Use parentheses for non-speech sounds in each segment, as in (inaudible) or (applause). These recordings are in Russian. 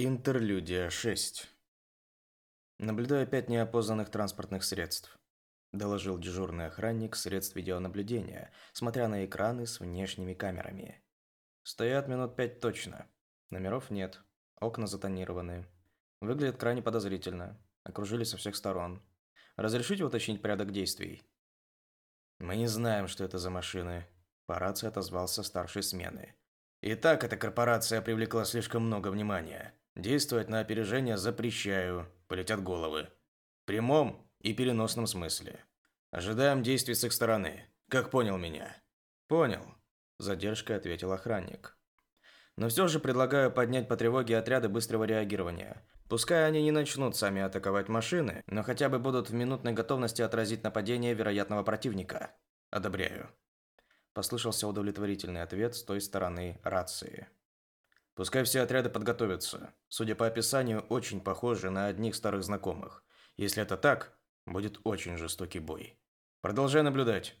Интерлюдия 6. Наблюдаю пять неопознанных транспортных средств. Доложил дежурный охранник средств видеонаблюдения, смотря на экраны с внешними камерами. Стоят минут пять точно. Номеров нет. Окна затонированы. Выглядит крайне подозрительно. Окружили со всех сторон. Разрешите уточнить порядок действий? Мы не знаем, что это за машины. По рации отозвался старшей смены. Итак, эта корпорация привлекла слишком много внимания. Действовать на опережение запрещаю, полетят головы. В прямом и переносном смысле. Ожидаем действий с их стороны. Как понял меня? Понял, задержкой ответил охранник. Но все же предлагаю поднять по тревоге отряды быстрого реагирования. Пускай они не начнут сами атаковать машины, но хотя бы будут в минутной готовности отразить нападение вероятного противника. Одобряю. Послышался удовлетворительный ответ с той стороны рации. Пускай все отряды подготовятся. Судя по описанию, очень похожи на одних старых знакомых. Если это так, будет очень жестокий бой. Продолжай наблюдать.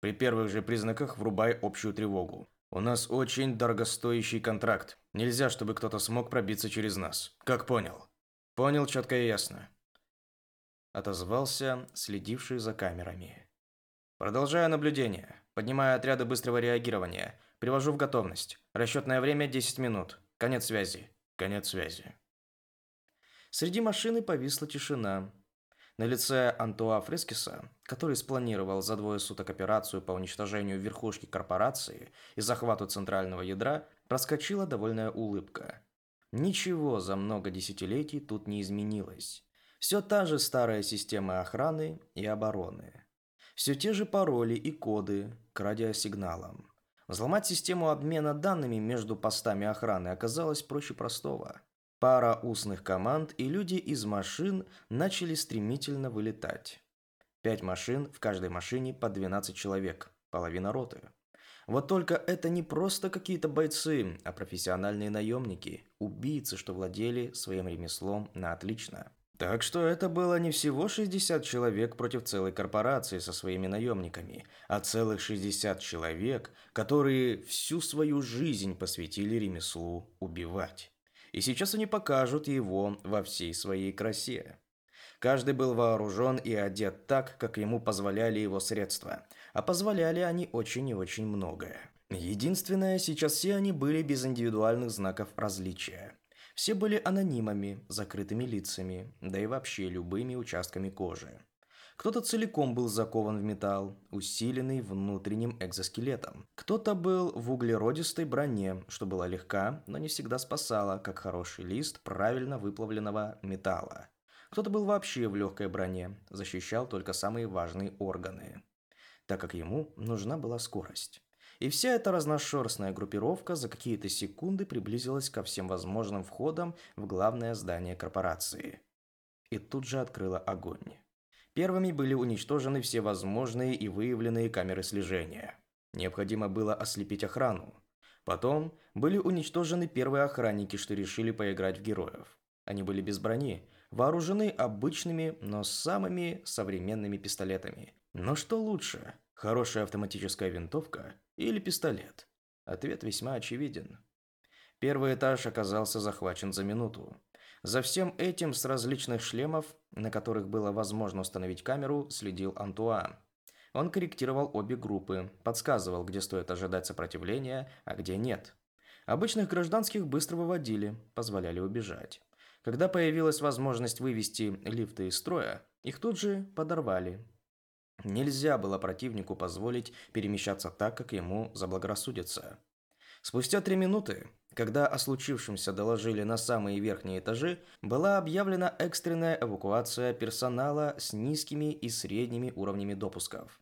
При первых же признаках врубай общую тревогу. У нас очень дорогостоящий контракт. Нельзя, чтобы кто-то смог пробиться через нас. Как понял? Понял четко и ясно. Отозвался следивший за камерами. Продолжаю наблюдение. Поднимаю отряды быстрого реагирования. Привожу в готовность. Расчетное время 10 минут. Конец связи. Конец связи. Среди машины повисла тишина. На лице Антуа Фрескиса, который спланировал за двое суток операцию по уничтожению верхушки корпорации и захвату центрального ядра, проскочила довольная улыбка. Ничего за много десятилетий тут не изменилось. Все та же старая система охраны и обороны. Все те же пароли и коды к радиосигналам. Взломать систему обмена данными между постами охраны оказалось проще простого. Пара устных команд, и люди из машин начали стремительно вылетать. Пять машин, в каждой машине по 12 человек, половина роты. Вот только это не просто какие-то бойцы, а профессиональные наемники, убийцы, что владели своим ремеслом на отлично. Так что это было не всего 60 человек против целой корпорации со своими наемниками, а целых 60 человек, которые всю свою жизнь посвятили ремеслу убивать. И сейчас они покажут его во всей своей красе. Каждый был вооружен и одет так, как ему позволяли его средства, а позволяли они очень и очень многое. Единственное, сейчас все они были без индивидуальных знаков различия. Все были анонимами, закрытыми лицами, да и вообще любыми участками кожи. Кто-то целиком был закован в металл, усиленный внутренним экзоскелетом. Кто-то был в углеродистой броне, что была легка, но не всегда спасала, как хороший лист правильно выплавленного металла. Кто-то был вообще в легкой броне, защищал только самые важные органы, так как ему нужна была скорость. И вся эта разношерстная группировка за какие-то секунды приблизилась ко всем возможным входам в главное здание корпорации. И тут же открыла огонь. Первыми были уничтожены все возможные и выявленные камеры слежения. Необходимо было ослепить охрану. Потом были уничтожены первые охранники, что решили поиграть в героев. Они были без брони, вооружены обычными, но самыми современными пистолетами. Но что лучше, хорошая автоматическая винтовка или пистолет? Ответ весьма очевиден. Первый этаж оказался захвачен за минуту. За всем этим с различных шлемов, на которых было возможно установить камеру, следил Антуа. Он корректировал обе группы, подсказывал, где стоит ожидать сопротивления, а где нет. Обычных гражданских быстро выводили, позволяли убежать. Когда появилась возможность вывести лифты из строя, их тут же подорвали. Нельзя было противнику позволить перемещаться так, как ему заблагорассудится. Спустя три минуты, когда о случившемся доложили на самые верхние этажи, была объявлена экстренная эвакуация персонала с низкими и средними уровнями допусков.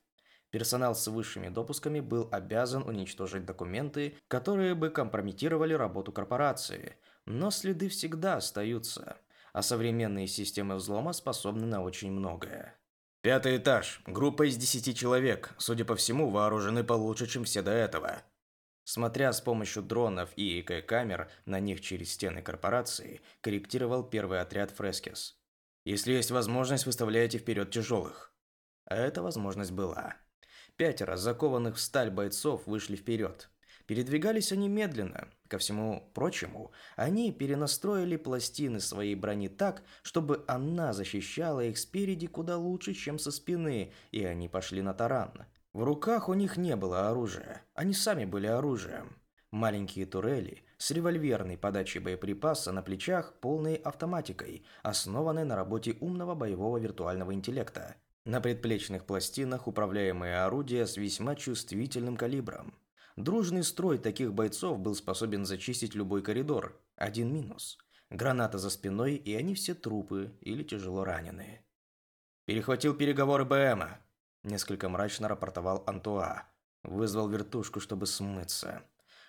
Персонал с высшими допусками был обязан уничтожить документы, которые бы компрометировали работу корпорации, но следы всегда остаются, а современные системы взлома способны на очень многое. Пятый этаж. Группа из десяти человек. Судя по всему, вооружены получше, чем все до этого. Смотря с помощью дронов и ИК-камер на них через стены корпорации, корректировал первый отряд Фрескис. Если есть возможность, выставляйте вперед тяжелых. А эта возможность была. Пятеро закованных в сталь бойцов вышли вперед. Передвигались они медленно. Ко всему прочему, они перенастроили пластины своей брони так, чтобы она защищала их спереди куда лучше, чем со спины, и они пошли на таран. В руках у них не было оружия. Они сами были оружием. Маленькие турели с револьверной подачей боеприпаса на плечах, полной автоматикой, основанной на работе умного боевого виртуального интеллекта. На предплечных пластинах управляемые орудия с весьма чувствительным калибром. Дружный строй таких бойцов был способен зачистить любой коридор. Один минус. Граната за спиной, и они все трупы или тяжело раненые. «Перехватил переговоры БМа», – несколько мрачно рапортовал Антуа. Вызвал вертушку, чтобы смыться.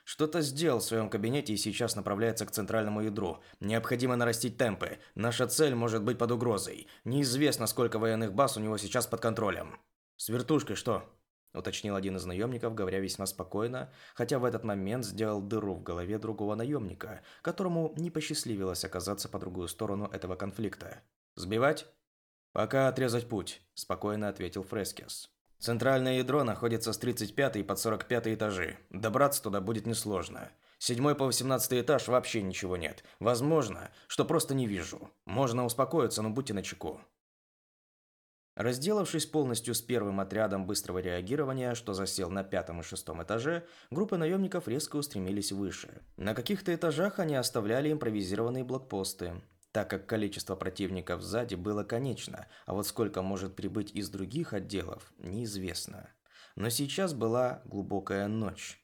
Что-то сделал в своем кабинете и сейчас направляется к центральному ядру. Необходимо нарастить темпы. Наша цель может быть под угрозой. Неизвестно, сколько военных баз у него сейчас под контролем. С вертушкой что? Уточнил один из наемников, говоря весьма спокойно, хотя в этот момент сделал дыру в голове другого наемника, которому не посчастливилось оказаться по другую сторону этого конфликта. «Сбивать?» «Пока отрезать путь», – спокойно ответил Фрескес. «Центральное ядро находится с 35 под 45 этажи. Добраться туда будет несложно. Седьмой по 18 этаж вообще ничего нет. Возможно, что просто не вижу. Можно успокоиться, но будьте начеку. Разделавшись полностью с первым отрядом быстрого реагирования, что засел на пятом и шестом этаже, группы наемников резко устремились выше. На каких-то этажах они оставляли импровизированные блокпосты, так как количество противников сзади было конечно, а вот сколько может прибыть из других отделов, неизвестно. Но сейчас была глубокая ночь.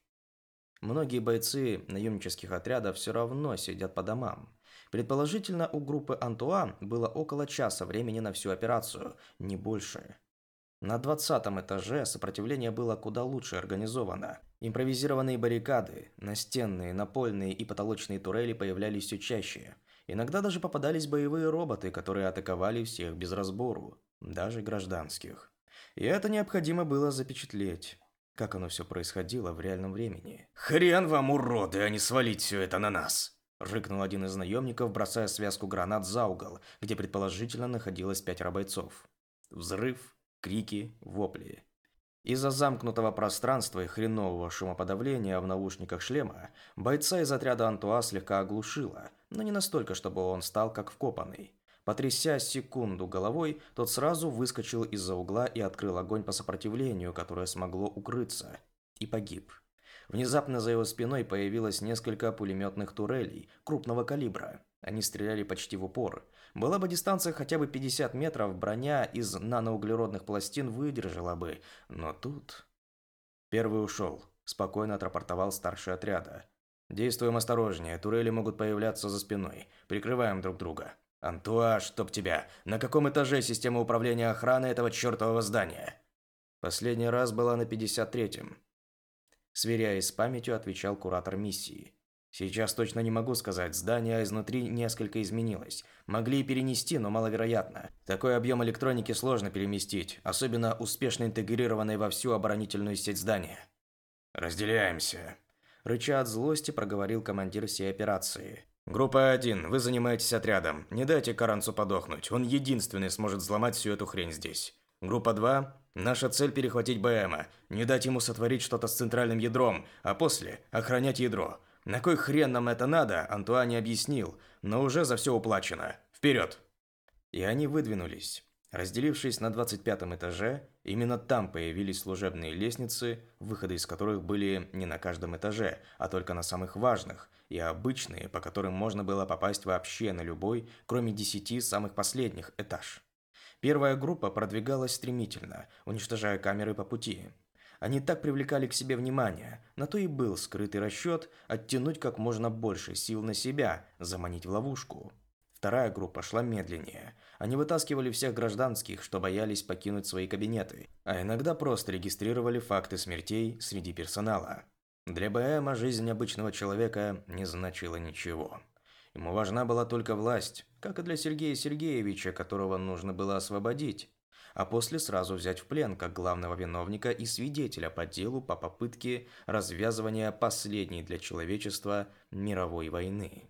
Многие бойцы наемнических отрядов все равно сидят по домам. Предположительно, у группы Антуан было около часа времени на всю операцию, не больше. На 20 этаже сопротивление было куда лучше организовано. Импровизированные баррикады, настенные, напольные и потолочные турели появлялись все чаще. Иногда даже попадались боевые роботы, которые атаковали всех без разбору, даже гражданских. И это необходимо было запечатлеть. Как оно все происходило в реальном времени. «Хрен вам, уроды, а не свалить все это на нас!» Рыкнул один из наемников, бросая связку гранат за угол, где предположительно находилось пятеро бойцов. Взрыв, крики, вопли. Из-за замкнутого пространства и хренового шумоподавления в наушниках шлема бойца из отряда Антуа слегка оглушило, но не настолько, чтобы он стал как вкопанный. Потряся секунду головой, тот сразу выскочил из-за угла и открыл огонь по сопротивлению, которое смогло укрыться, и погиб. Внезапно за его спиной появилось несколько пулеметных турелей крупного калибра. Они стреляли почти в упор. Была бы дистанция хотя бы 50 метров, броня из наноуглеродных пластин выдержала бы. Но тут... Первый ушел. Спокойно отрапортовал старший отряда. Действуем осторожнее, турели могут появляться за спиной. Прикрываем друг друга. Антуа, чтоб тебя! На каком этаже система управления охраны этого чертового здания? Последний раз была на 53-м. Сверяясь с памятью, отвечал куратор миссии. Сейчас точно не могу сказать, здание изнутри несколько изменилось. Могли и перенести, но маловероятно. Такой объем электроники сложно переместить, особенно успешно интегрированной во всю оборонительную сеть здания. «Разделяемся», – рыча от злости проговорил командир всей операции. «Группа 1, вы занимаетесь отрядом. Не дайте Каранцу подохнуть, он единственный сможет взломать всю эту хрень здесь. Группа 2, Наша цель перехватить БМа, не дать ему сотворить что-то с центральным ядром, а после охранять ядро. На кой хрен нам это надо, Антуан не объяснил, но уже за все уплачено. Вперед! И они выдвинулись. Разделившись на 25 этаже, именно там появились служебные лестницы, выходы из которых были не на каждом этаже, а только на самых важных, и обычные, по которым можно было попасть вообще на любой, кроме 10 самых последних этаж. Первая группа продвигалась стремительно, уничтожая камеры по пути. Они так привлекали к себе внимание, на то и был скрытый расчет оттянуть как можно больше сил на себя, заманить в ловушку. Вторая группа шла медленнее. Они вытаскивали всех гражданских, что боялись покинуть свои кабинеты, а иногда просто регистрировали факты смертей среди персонала. Для БМа жизнь обычного человека не значила ничего. Ему важна была только власть, как и для Сергея Сергеевича, которого нужно было освободить, а после сразу взять в плен как главного виновника и свидетеля по делу по попытке развязывания последней для человечества мировой войны.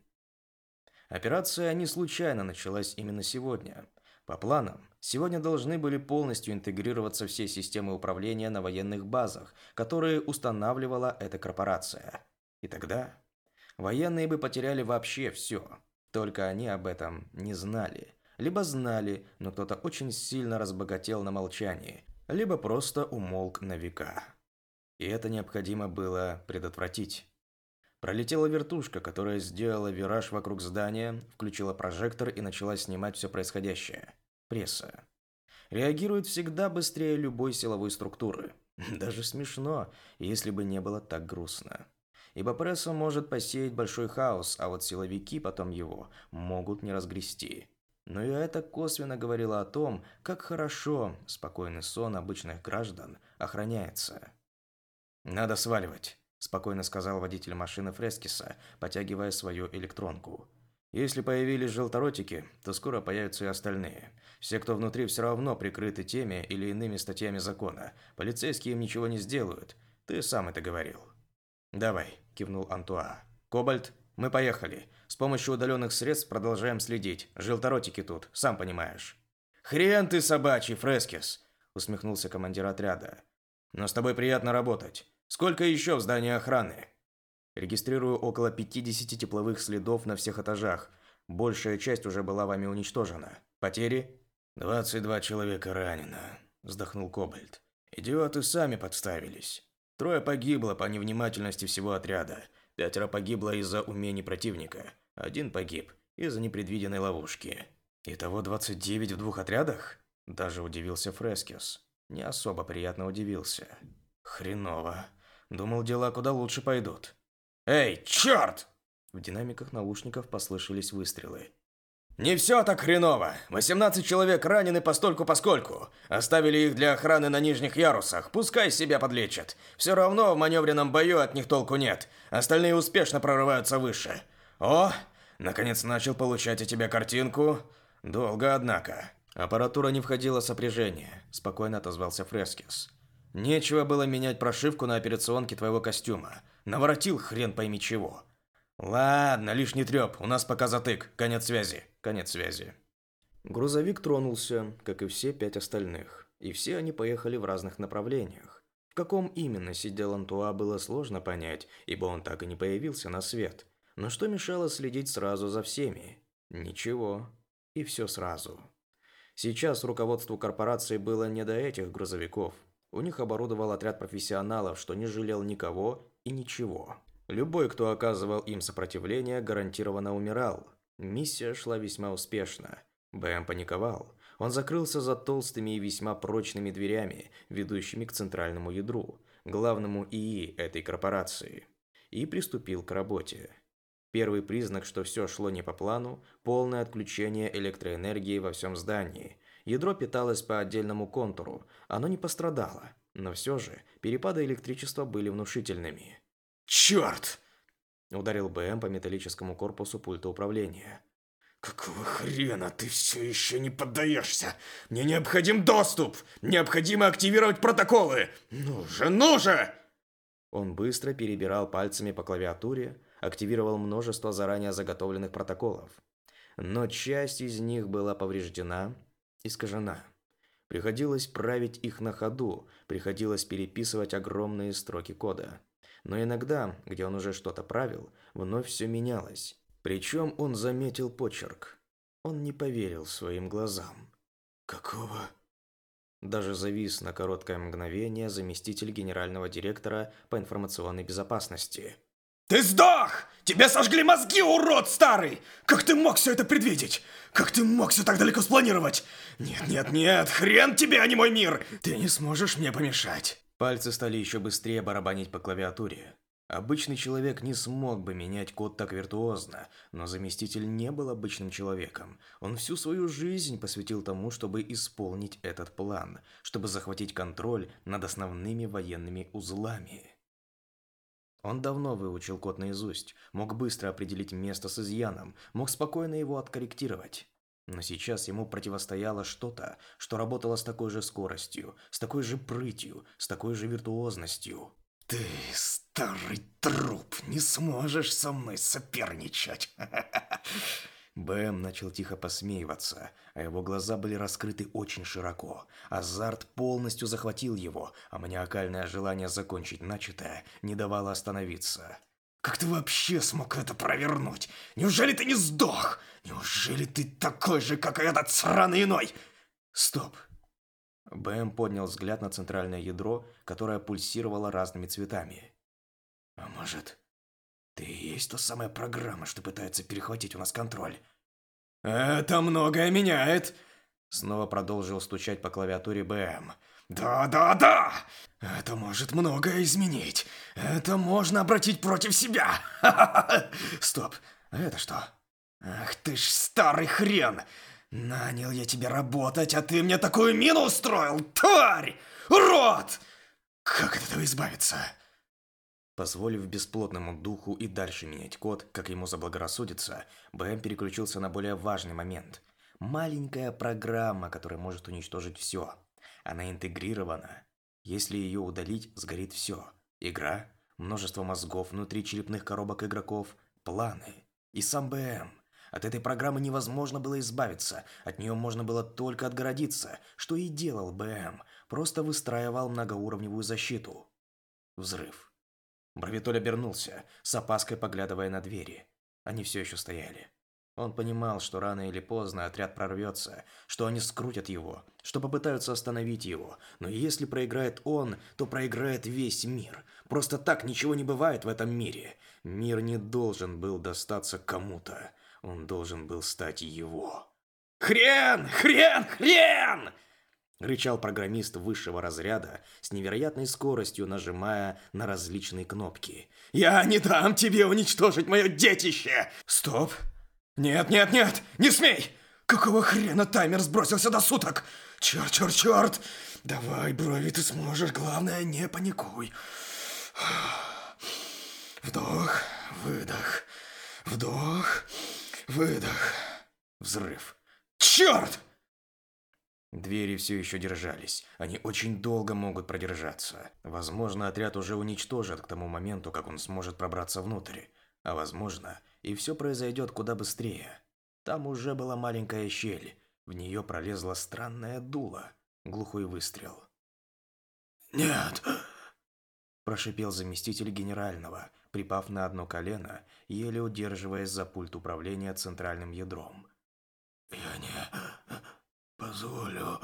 Операция не случайно началась именно сегодня. По планам, сегодня должны были полностью интегрироваться все системы управления на военных базах, которые устанавливала эта корпорация. И тогда военные бы потеряли вообще все. Только они об этом не знали. Либо знали, но кто-то очень сильно разбогател на молчании, либо просто умолк на века. И это необходимо было предотвратить. Пролетела вертушка, которая сделала вираж вокруг здания, включила прожектор и начала снимать все происходящее. Пресса. Реагирует всегда быстрее любой силовой структуры. (laughs) Даже смешно, если бы не было так грустно. Ибо пресса может посеять большой хаос, а вот силовики потом его могут не разгрести. Но и это косвенно говорило о том, как хорошо спокойный сон обычных граждан охраняется. «Надо сваливать», спокойно сказал водитель машины Фрескиса, потягивая свою электронку. Если появились желторотики, то скоро появятся и остальные. Все, кто внутри, все равно прикрыты теми или иными статьями закона. Полицейские им ничего не сделают. Ты сам это говорил. «Давай», – кивнул Антуа. «Кобальт, мы поехали. С помощью удаленных средств продолжаем следить. Желторотики тут, сам понимаешь». «Хрен ты собачий, Фрескис!» – усмехнулся командир отряда. «Но с тобой приятно работать. Сколько еще в здании охраны? Регистрирую около 50 тепловых следов на всех этажах. Большая часть уже была вами уничтожена. Потери? 22 человека ранено, вздохнул Кобальт. Идиоты сами подставились. Трое погибло по невнимательности всего отряда. Пятеро погибло из-за умений противника. Один погиб из-за непредвиденной ловушки. Итого 29 в двух отрядах? Даже удивился Фрескиус. Не особо приятно удивился. Хреново. Думал, дела куда лучше пойдут. «Эй, черт!» В динамиках наушников послышались выстрелы. «Не все так хреново. 18 человек ранены постольку-поскольку. Оставили их для охраны на нижних ярусах. Пускай себя подлечат. Все равно в маневренном бою от них толку нет. Остальные успешно прорываются выше. О, наконец начал получать от тебя картинку. Долго, однако». Аппаратура не входила в сопряжение, спокойно отозвался Фрескис. Нечего было менять прошивку на операционке твоего костюма. Наворотил хрен пойми чего. Ладно, лишний треп, у нас пока затык. Конец связи. Конец связи. Грузовик тронулся, как и все пять остальных, и все они поехали в разных направлениях. В каком именно сидел Антуа, было сложно понять, ибо он так и не появился на свет. Но что мешало следить сразу за всеми? Ничего. И все сразу. Сейчас руководству корпорации было не до этих грузовиков. У них оборудовал отряд профессионалов, что не жалел никого и ничего. Любой, кто оказывал им сопротивление, гарантированно умирал. Миссия шла весьма успешно. БМ паниковал. Он закрылся за толстыми и весьма прочными дверями, ведущими к центральному ядру, главному ИИ этой корпорации, и приступил к работе. Первый признак, что все шло не по плану – полное отключение электроэнергии во всем здании, Ядро питалось по отдельному контуру, оно не пострадало, но все же перепады электричества были внушительными. «Черт!» – ударил БМ по металлическому корпусу пульта управления. «Какого хрена ты все еще не поддаешься? Мне необходим доступ! Необходимо активировать протоколы! Ну же, ну же!» Он быстро перебирал пальцами по клавиатуре, активировал множество заранее заготовленных протоколов. Но часть из них была повреждена, искажена. Приходилось править их на ходу, приходилось переписывать огромные строки кода. Но иногда, где он уже что-то правил, вновь все менялось. Причем он заметил почерк. Он не поверил своим глазам. «Какого?» Даже завис на короткое мгновение заместитель генерального директора по информационной безопасности – «Ты сдох! Тебе сожгли мозги, урод старый! Как ты мог все это предвидеть? Как ты мог все так далеко спланировать? Нет, нет, нет, хрен тебе, а не мой мир! Ты не сможешь мне помешать!» Пальцы стали еще быстрее барабанить по клавиатуре. Обычный человек не смог бы менять код так виртуозно, но заместитель не был обычным человеком. Он всю свою жизнь посвятил тому, чтобы исполнить этот план, чтобы захватить контроль над основными военными узлами. Он давно выучил код наизусть, мог быстро определить место с изъяном, мог спокойно его откорректировать. Но сейчас ему противостояло что-то, что работало с такой же скоростью, с такой же прытью, с такой же виртуозностью. «Ты, старый труп, не сможешь со мной соперничать!» (laughs) БМ начал тихо посмеиваться, а его глаза были раскрыты очень широко. Азарт полностью захватил его, а маниакальное желание закончить начатое не давало остановиться. «Как ты вообще смог это провернуть? Неужели ты не сдох? Неужели ты такой же, как и этот сраный иной?» «Стоп!» БМ поднял взгляд на центральное ядро, которое пульсировало разными цветами. «А может, ты и есть та самая программа, что пытается перехватить у нас контроль?» «Это многое меняет!» Снова продолжил стучать по клавиатуре БМ. «Да-да-да! Это может многое изменить. Это можно обратить против себя! (laughs) Стоп, это что? Ах ты ж старый хрен! Нанял я тебя работать, а ты мне такую мину устроил, тварь! Урод! Как от этого избавиться?» Позволив бесплотному духу и дальше менять код, как ему заблагорассудится, БМ переключился на более важный момент. Маленькая программа, которая может уничтожить все. Она интегрирована. Если ее удалить, сгорит все. Игра, множество мозгов внутри черепных коробок игроков, планы. И сам БМ. От этой программы невозможно было избавиться, от нее можно было только отгородиться, что и делал БМ, просто выстраивал многоуровневую защиту. Взрыв. Бравитоль обернулся, с опаской поглядывая на двери. Они все еще стояли. Он понимал, что рано или поздно отряд прорвется, что они скрутят его, что попытаются остановить его, но если проиграет он, то проиграет весь мир. Просто так ничего не бывает в этом мире. Мир не должен был достаться кому-то, он должен был стать его. «Хрен! Хрен! Хрен!» рычал программист высшего разряда с невероятной скоростью нажимая на различные кнопки. «Я не дам тебе уничтожить мое детище!» «Стоп! Нет, нет, нет! Не смей! Какого хрена таймер сбросился до суток? Черт, черт, черт! Давай, брови, ты сможешь, главное, не паникуй. Вдох, выдох, вдох, выдох. Взрыв. Черт! Двери все еще держались. Они очень долго могут продержаться. Возможно, отряд уже уничтожат к тому моменту, как он сможет пробраться внутрь. А возможно, и все произойдет куда быстрее. Там уже была маленькая щель. В нее пролезла странная дуло. Глухой выстрел. «Нет!» Прошипел заместитель генерального, припав на одно колено, еле удерживаясь за пульт управления центральным ядром. «Я не...» позволю